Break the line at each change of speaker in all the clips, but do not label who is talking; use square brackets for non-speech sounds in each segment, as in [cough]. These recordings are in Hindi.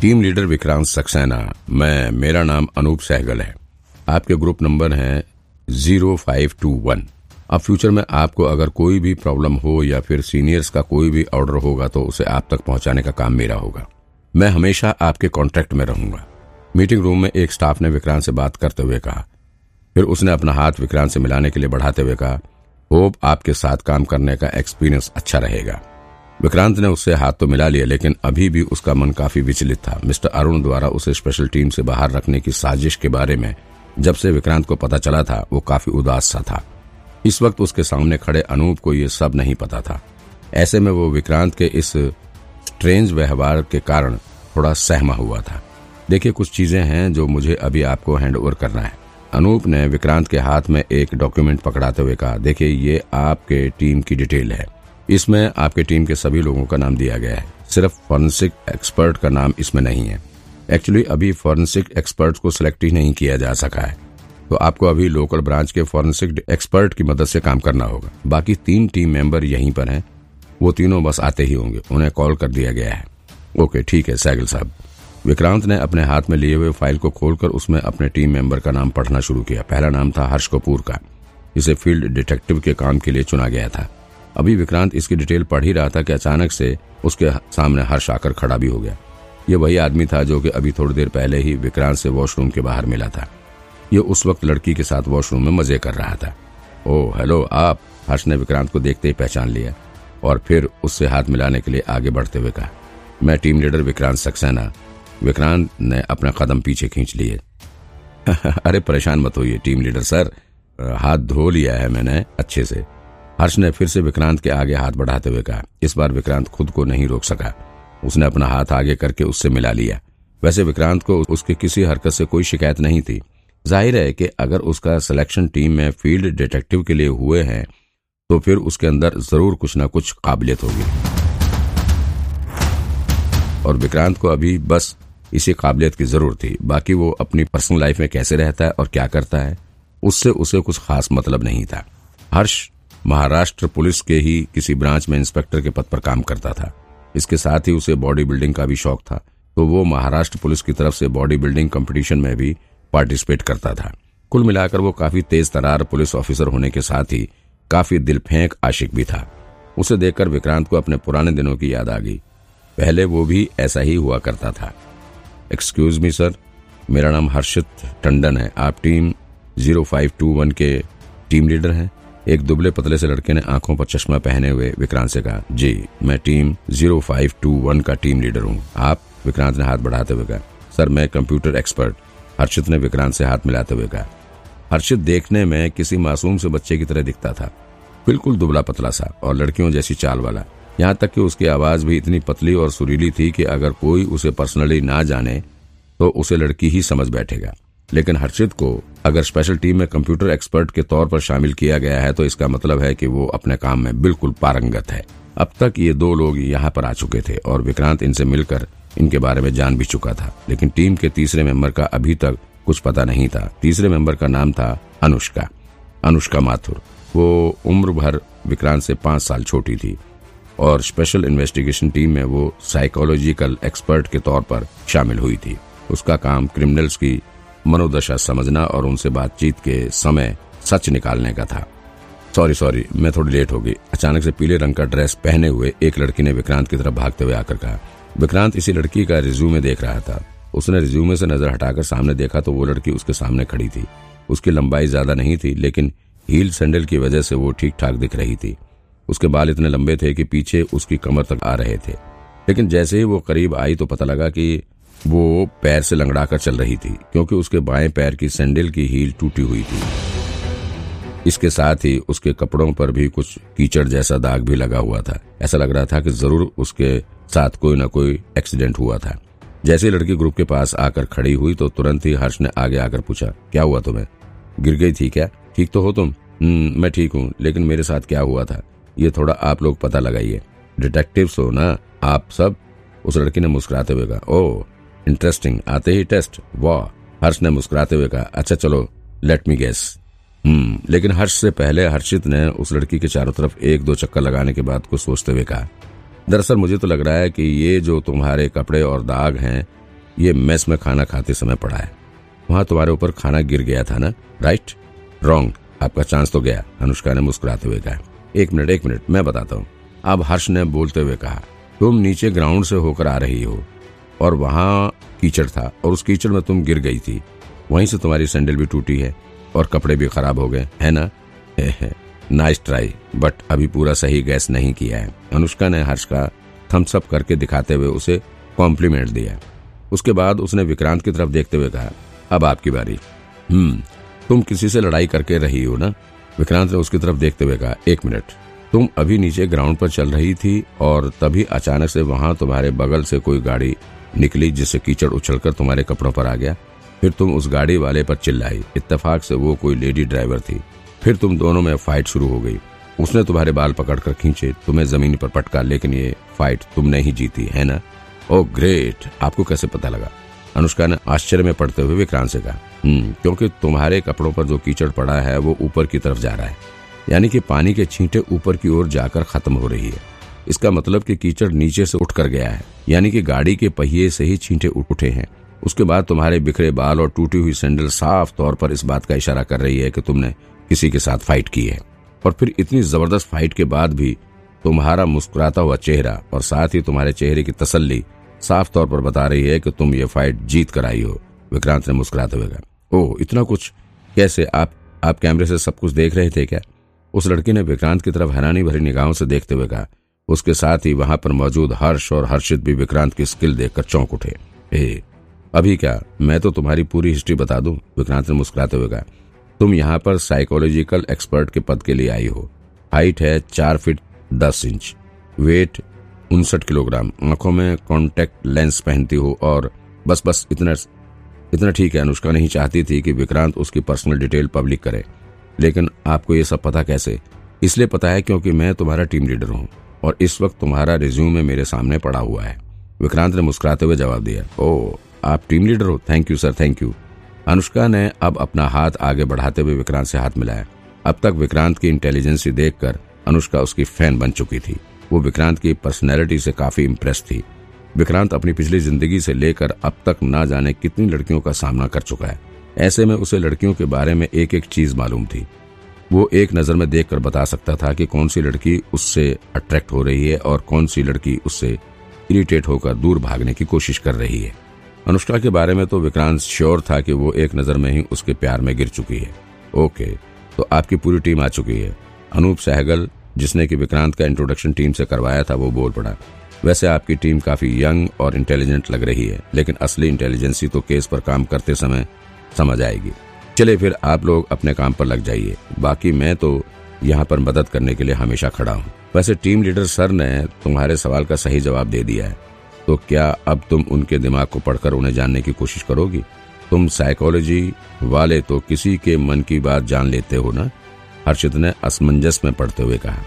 टीम लीडर विक्रांत सक्सेना, मैं, मेरा नाम अनूप सहगल है। आपके ग्रुप नंबर है ज़ीरो फाइव टू वन। अब फ्यूचर में आपको अगर कोई भी प्रॉब्लम हो या फिर सीनियर्स का कोई भी ऑर्डर होगा तो उसे आप तक पहुँचाने का काम मेरा होगा। मैं हमेशा आपके कॉन्ट्रैक्ट में रहूँगा। मीटिंग रूम में एक स्टाफ ने विक्रांत से बात करते हुए कहा। फिर उसने अपना हाथ विक्रांत से मिलाने के लिए बढ़ाते हुए कहा, होप आपके साथ काम करने का एक्सपीरियंस अच्छा रहेगा। विक्रांत ने उससे हाथ तो मिला लिया, लेकिन अभी भी उसका मन काफ़ी विचलित था। मिस्टर अरुण द्वारा उसे स्पेशल टीम से बाहर रखने की साजिश के बारे में जब से विक्रांत को पता चला था, वो काफ़ी उदास सा था। इस वक्त उसके सामने खड़े अनूप को ये सब नहीं पता था। ऐसे में वो विक्रांत के इस स्ट्रेंज व्यवहार के कारण थोड़ा सहमा हुआ था। देखिए, कुछ चीज़ें हैं जो मुझे अभी आपको हैंड ओवर करना है। अनूप ने विक्रांत के हाथ में एक डॉक्यूमेंट पकड़ाते हुए कहा, देखिए, ये आपके टीम की डिटेल है। इसमें आपके टीम के सभी लोगों का नाम दिया गया है। सिर्फ़ फॉरेंसिक एक्सपर्ट का नाम इसमें नहीं है। एक्चुअली अभी फॉरेंसिक एक्सपर्ट को सिलेक्ट ही नहीं किया जा सका है। तो आपको अभी लोकल ब्रांच के फॉरेंसिक एक्सपर्ट की मदद से काम करना होगा। बाकी तीन टीम मेंबर यहीं पर हैं। वो तीनों बस आते ही होंगे। उन्हें कॉल कर दिया गया है। ओके, ठीक है, सैगल साहब। विक्रांत ने अपने हाथ में लिए हुए फ़ाइल को खोलकर उसमें अपने टीम मेंबर का नाम पढ़ना शुरू किया। पहला नाम था हर्ष कपूर का। इसे फ़ील्ड डिटेक्टिव के काम के लिए चुना गया था। अभी विक्रांत इसकी डिटेल पढ़ ही रहा था कि अचानक से उसके सामने हर्ष आकर खड़ा भी हो गया। ये वही आदमी था जो कि अभी थोड़ी देर पहले ही विक्रांत से वॉशरूम के बाहर मिला था। ये उस वक्त लड़की के साथ वॉशरूम में मज़े कर रहा था। ओ हेलो, आप, हर्ष ने विक्रांत को देखते ही पहचान लिया और फिर उससे हाथ मिलाने के लिए आगे बढ़ते हुए कहा। मैं टीम लीडर विक्रांत सक्सेना। विक्रांत ने अपना कदम पीछे खींच लिए। [laughs] अरे, परेशान मत होइए, टीम लीडर सर। हाथ धो लिया है मैंने अच्छे से। हर्ष ने फिर से विक्रांत के आगे हाथ बढ़ाते हुए कहा। इस बार विक्रांत खुद को नहीं रोक सका। उसने अपना हाथ आगे करके उससे मिला लिया। वैसे विक्रांत को उसके किसी हरकत से कोई शिकायत नहीं थी। ज़ाहिर है कि अगर उसका सिलेक्शन टीम में फ़ील्ड डिटेक्टिव के लिए हुए हैं तो फिर उसके अंदर ज़रूर कुछ ना कुछ काबिलियत होगी। और विक्रांत को अभी बस इसी काबिलियत की ज़रूरत थी। बाकी वो अपनी पर्सनल लाइफ में कैसे रहता है और क्या करता है, उससे उसे कुछ खास मतलब नहीं था। हर्ष महाराष्ट्र पुलिस के ही किसी ब्रांच में इंस्पेक्टर के पद पर काम करता था। इसके साथ ही उसे बॉडी बिल्डिंग का भी शौक था तो वो महाराष्ट्र पुलिस की तरफ़ से बॉडी बिल्डिंग कंपटीशन में भी पार्टिसिपेट करता था। कुल मिलाकर वो काफ़ी तेज तरार पुलिस ऑफिसर होने के साथ ही काफ़ी दिल फेंक आशिक भी था। उसे देखकर विक्रांत को अपने पुराने दिनों की याद आ गई। पहले वो भी ऐसा ही हुआ करता था। एक्सक्यूज मी सर मेरा नाम हर्षित टंडन है। आप team zero five two one के टीम लीडर हैं। एक दुबले पतले से लड़के ने आँखों पर चश्मा पहने हुए विक्रांत से कहा, जी, मैं team zero five two one का टीम लीडर हूँ। आप विक्रांत ने हाथ बढ़ाते हुए कहा, सर, मैं कंप्यूटर एक्सपर्ट। हर्षित ने विक्रांत से हाथ मिलाते हुए कहा, हर्षित, देखने में किसी मासूम से बच्चे की तरह दिखता था। बिल्कुल दुबला पतला सा और लड़कियों जैसी चाल वाला। यहाँ तक कि उसकी आवाज़ भी इतनी पतली और सुरीली थी कि अगर कोई उसे पर्सनली ना जाने तो उसे लड़की ही समझ बैठेगा। लेकिन हर्षित को अगर स्पेशल टीम में कंप्यूटर एक्सपर्ट के तौर पर शामिल किया गया है तो इसका मतलब है कि वो अपने काम में बिल्कुल पारंगत है। अब तक ये दो लोग यहाँ पर आ चुके थे, और विक्रांत इनसे मिलकर इनके बारे में जान भी चुका था। लेकिन टीम के तीसरे मेंबर का अभी तक कुछ पता नहीं था। तीसरे मेंबर का नाम था अनुष्का। अनुष्का माथुर। वो उम्र भर विक्रांत से पाँच साल छोटी थी। और स्पेशल इन्वेस्टिगेशन टीम में वो साइकोलॉजिकल एक्सपर्ट के तौर पर शामिल हुई थी। उसका काम क्रिमिनल्स की मनोदशा समझना और उनसे बातचीत के समय सच निकालने का था। सॉरी सॉरी मैं थोड़ी लेट हो गई। अचानक से पीले रंग का ड्रेस पहने हुए एक लड़की ने विक्रांत की तरफ़ भागते हुए आकर कहा, विक्रांत, इसी लड़की का रिज्यूमे देख रहा था। उसने रिज्यूमे से नज़र हटाकर सामने देखा तो वो लड़की उसके सामने खड़ी थी। उसकी लंबाई ज़्यादा नहीं थी, लेकिन हील सैंडल की वजह से वो ठीक ठाक दिख रही थी। उसके बाल इतने लंबे थे कि पीछे उसकी कमर तक आ रहे थे। लेकिन जैसे ही वो करीब आई तो पता लगा कि वो पैर से लंगड़ाकर चल रही थी, क्योंकि उसके बाएँ पैर की सैंडल की हील टूटी हुई थी। इसके साथ ही उसके कपड़ों पर भी कुछ कीचड़ जैसा दाग भी लगा हुआ था। ऐसा लग रहा था कि ज़रूर उसके साथ कोई ना कोई एक्सीडेंट हुआ था। जैसे लड़की ग्रुप के पास आकर खड़ी हुई तो तुरंत ही हर्ष ने आगे आकर पूछा, क्या हुआ तुम्हें? गिर गई थी क्या? ठीक तो हो तुम? हम्म मैं ठीक हूँ, लेकिन मेरे साथ क्या हुआ था? ये थोड़ा आप लोग पता लगाइए। डिटेक्टिव हो ना? आप सब? उस लड़की ने मुस्कुराते हुए कहा ओ इंटरेस्टिंग आते ही टेस्ट वाह, हर्ष ने मुस्कुराते हुए कहा अच्छा चलो लेट मी गेस हम्म लेकिन हर्ष से पहले हर्षित ने उस लड़की के चारों तरफ़ एक दो चक्कर लगाने के बाद कुछ सोचते हुए कहा, दरअसल मुझे तो लग रहा है कि ये जो तुम्हारे कपड़े और दाग हैं, ये मेस में खाना खाते समय पड़ा है। वहाँ तुम्हारे ऊपर खाना गिर गया था ना? राइट रॉन्ग आपका चांस तो गया. अनुष्का ने मुस्कुराते हुए कहा एक मिनट एक मिनट, मैं बताता हूँ। अब हर्ष ने बोलते हुए कहा, तुम नीचे ग्राउंड से होकर आ रही हो और वहाँ कीचड़ था और उस कीचड़ में तुम गिर गई थी। वहीं से तुम्हारी सैंडल भी टूटी है और कपड़े भी खराब हो गए, है ना? नाइस ट्राई बट अभी पूरा सही गैस नहीं किया है। अनुष्का ने हर्ष का थम्स अप करके दिखाते हुए उसे कॉम्प्लीमेंट दिया। उसके बाद उसने विक्रांत की तरफ़ देखते हुए कहा, अब आपकी बारी। हम्म तुम किसी से लड़ाई करके रही हो ना? विक्रांत ने उसकी तरफ़ देखते हुए कहा, एक मिनट, तुम अभी नीचे ग्राउंड पर चल रही थी और तभी अचानक से वहाँ तुम्हारे बगल से कोई गाड़ी निकली जिससे कीचड़ उछलकर तुम्हारे कपड़ों पर आ गया। फिर तुम उस गाड़ी वाले पर चिल्लाई। इत्तेफाक से वो कोई लेडी ड्राइवर थी। फिर तुम दोनों में फाइट शुरू हो गई। उसने तुम्हारे बाल पकड़कर खींचे, तुम्हें ज़मीन पर पटका, लेकिन ये फाइट तुमने ही जीती, है ना? Oh great! आपको कैसे पता लगा? अनुष्का ने आश्चर्य में पड़ते हुए विक्रांत से कहा हम्म क्योंकि तुम्हारे कपड़ों पर जो कीचड़ पड़ा है, वो ऊपर की तरफ़ जा रहा है। यानी कि पानी के छींटे ऊपर की ओर जाकर खत्म हो रही है। इसका मतलब कि कीचड़ नीचे से उठकर गया है। यानी कि गाड़ी के पहिए से ही छींटे उठे हैं। उसके बाद तुम्हारे बिखरे बाल और टूटी हुई सैंडल साफ़ तौर पर इस बात का इशारा कर रही है कि तुमने किसी के साथ फाइट की है। और फिर इतनी ज़बरदस्त फाइट के बाद भी तुम्हारा मुस्कुराता हुआ चेहरा और साथ ही तुम्हारे चेहरे की तसल्ली साफ़ तौर पर बता रही है कि तुम ये फाइट जीत कर आई हो। विक्रांत ने मुस्कुराते हुए कहा ओह इतना कुछ? कैसे? आप आप कैमरे से सब कुछ देख रहे थे क्या? उस लड़की ने विक्रांत की तरफ़ हैरानी भरी निगाहों से देखते हुए कहा उसके साथ ही वहाँ पर मौजूद हर्ष और हर्षित भी विक्रांत की स्किल देखकर चौंक उठे। ए, अभी क्या? मैं तो तुम्हारी पूरी हिस्ट्री बता दूँ? विक्रांत ने मुस्कुराते हुए कहा तुम यहाँ पर साइकोलॉजिकल एक्सपर्ट के पद के लिए आई हो। हाइट है चार फीट दस इंच। वेट उनसठ किलोग्राम। आँखों में कॉन्टेक्ट लेंस पहनती हो और बस बस इतना इतना ठीक है, अनुष्का नहीं चाहती थी कि विक्रांत उसकी पर्सनल डिटेल पब्लिक करे। लेकिन आपको ये सब पता कैसे? इसलिए पता है क्योंकि मैं तुम्हारा टीम लीडर हूँ और इस वक्त तुम्हारा रिज्यूम मेरे सामने पड़ा हुआ है। विक्रांत ने मुस्कुराते हुए जवाब दिया ओ आप टीम लीडर हो। Thank you sir thank you Anushka ने अब अपना हाथ आगे बढ़ाते हुए विक्रांत से हाथ मिलाया। अब तक विक्रांत की इंटेलिजेंसी देखकर अनुष्का उसकी फ़ैन बन चुकी थी। वो विक्रांत की पर्सनैलिटी से काफ़ी इम्प्रेस थी। विक्रांत अपनी पिछली ज़िंदगी से लेकर अब तक ना जाने कितनी लड़कियों का सामना कर चुका है। ऐसे में उसे लड़कियों के बारे में एक एक चीज़ मालूम थी। वो एक नज़र में देखकर बता सकता था कि कौन सी लड़की उससे अट्रैक्ट हो रही है और कौन सी लड़की उससे इरिटेट होकर दूर भागने की कोशिश कर रही है। अनुष्का के बारे में तो विक्रांत श्योर था कि वो एक नज़र में ही उसके प्यार में गिर चुकी है। ओके तो आपकी पूरी टीम आ चुकी है। अनूप सहगल जिसने कि विक्रांत का इंट्रोडक्शन टीम से करवाया था, वो बोल पड़ा। वैसे आपकी टीम काफ़ी यंग और इंटेलिजेंट लग रही है, लेकिन असली इंटेलिजेंसी तो केस पर काम करते समय समझ आएगी। चले फिर आप लोग अपने काम पर लग जाइए। बाकी मैं तो यहाँ पर मदद करने के लिए हमेशा खड़ा हूँ। वैसे टीम लीडर सर ने तुम्हारे सवाल का सही जवाब दे दिया है। तो क्या अब तुम उनके दिमाग को पढ़कर उन्हें जानने की कोशिश करोगी? तुम साइकोलॉजी वाले तो किसी के मन की बात जान लेते हो ना? हर्षित ने असमंजस में पढ़ते हुए कहा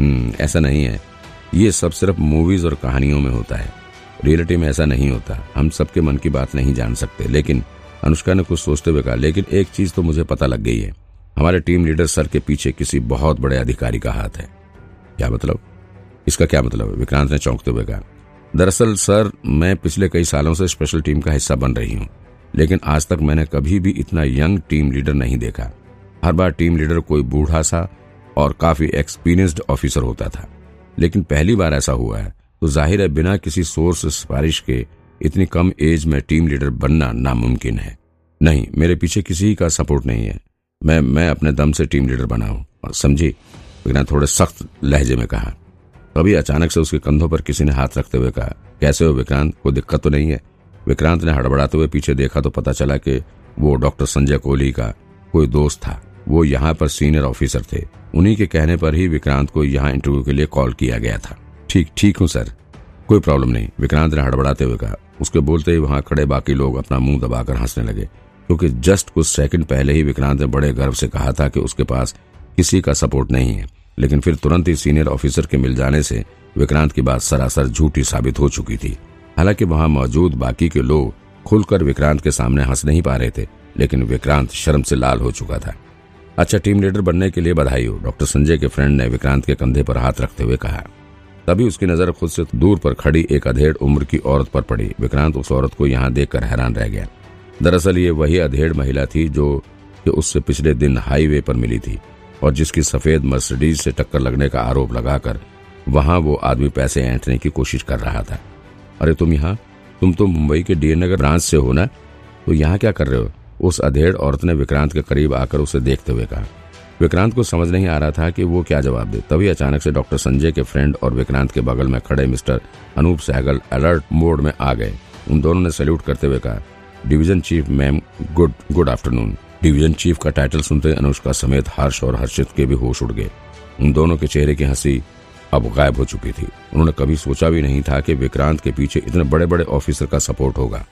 हम्म ऐसा नहीं है। ये सब सिर्फ़ मूवीज़ और कहानियों में होता है। रियलिटी में ऐसा नहीं होता। हम सबके मन की बात नहीं जान सकते। लेकिन अनुष्का ने कुछ सोचते हुए कहा, लेकिन एक चीज़ तो मुझे पता लग गई है। हमारे टीम लीडर सर के पीछे किसी बहुत बड़े अधिकारी का हाथ है। क्या मतलब? इसका क्या मतलब विक्रांत ने चौंकते हुए कहा, दरअसल सर, मैं पिछले कई सालों से स्पेशल टीम का हिस्सा बन रही हूँ। लेकिन आज तक मैंने कभी भी इतना यंग टीम लीडर नहीं देखा। हर बार टीम लीडर कोई बूढ़ा सा और काफ़ी एक्सपीरियंस्ड ऑफिसर होता था। लेकिन पहली बार ऐसा हुआ है तो ज़ाहिर है बिना किसी सोर्स सिफारिश के इतनी कम एज में टीम लीडर बनना नामुमकिन है। नहीं, मेरे पीछे किसी का सपोर्ट नहीं है। मैं मैं अपने दम से टीम लीडर बना हूँ। समझी विक्रांत थोड़े सख्त लहजे में कहा। तभी अचानक से उसके कंधों पर किसी ने हाथ रखते हुए कहा, कैसे हो विक्रांत? कोई दिक्कत तो नहीं है? विक्रांत ने हड़बड़ाते हुए पीछे देखा तो पता चला कि वो डॉक्टर संजय कोहली का कोई दोस्त था। वो यहाँ पर सीनियर ऑफिसर थे। उन्हीं के कहने पर ही विक्रांत को यहाँ इंटरव्यू के लिए कॉल किया गया था। ठीक ठीक हूँ सर कोई प्रॉब्लम नहीं। विक्रांत ने हड़बड़ाते हुए कहा। उसके बोलते ही वहाँ खड़े बाकी लोग अपना मुँह दबाकर हंसने लगे। क्योंकि जस्ट कुछ सेकंड पहले ही विक्रांत ने बड़े गर्व से कहा था कि उसके पास किसी का सपोर्ट नहीं है। लेकिन फिर तुरंत ही सीनियर ऑफिसर के मिल जाने से विक्रांत की बात सरासर झूठी साबित हो चुकी थी। हालाँकि वहाँ मौजूद बाकी के लोग खुलकर विक्रांत के सामने हंस नहीं पा रहे थे, लेकिन विक्रांत शर्म से लाल हो चुका था। अच्छा टीम लीडर बनने के लिए बधाई हो। डॉक्टर संजय के फ्रेंड ने विक्रांत के कंधे पर हाथ रखते हुए कहा। तभी उसकी नज़र खुद से दूर पर खड़ी एक अधेड़ उम्र की औरत पर पड़ी। विक्रांत उस औरत को यहाँ देखकर हैरान रह गया। दरअसल ये वही अधेड़ महिला थी जो कि उससे पिछले दिन हाईवे पर मिली थी और जिसकी सफ़ेद मर्सिडीज से टक्कर लगने का आरोप लगाकर वहाँ वो आदमी पैसे ऐंठने की कोशिश कर रहा था। अरे, तुम यहाँ? तुम तो मुंबई के डीएन नगर ब्रांच से हो ना? तो यहाँ क्या कर रहे हो? उस अधेड़ औरत ने विक्रांत के करीब आकर उसे देखते हुए कहा। विक्रांत को समझ नहीं आ रहा था कि वो क्या जवाब दे। तभी अचानक से डॉक्टर संजय के फ्रेंड और विक्रांत के बगल में खड़े mister Anoop Sehgal alert mode में आ गए। उन दोनों ने सैल्यूट करते हुए कहा, division chief, ma'am, good good afternoon. Division chief का टाइटल सुनते अनुष्का समेत हर्ष और हर्षित के भी होश उड़ गए। उन दोनों के चेहरे की हँसी अब गायब हो चुकी थी। उन्होंने कभी सोचा भी नहीं था कि विक्रांत के पीछे इतने बड़े बड़े ऑफिसर का सपोर्ट होगा।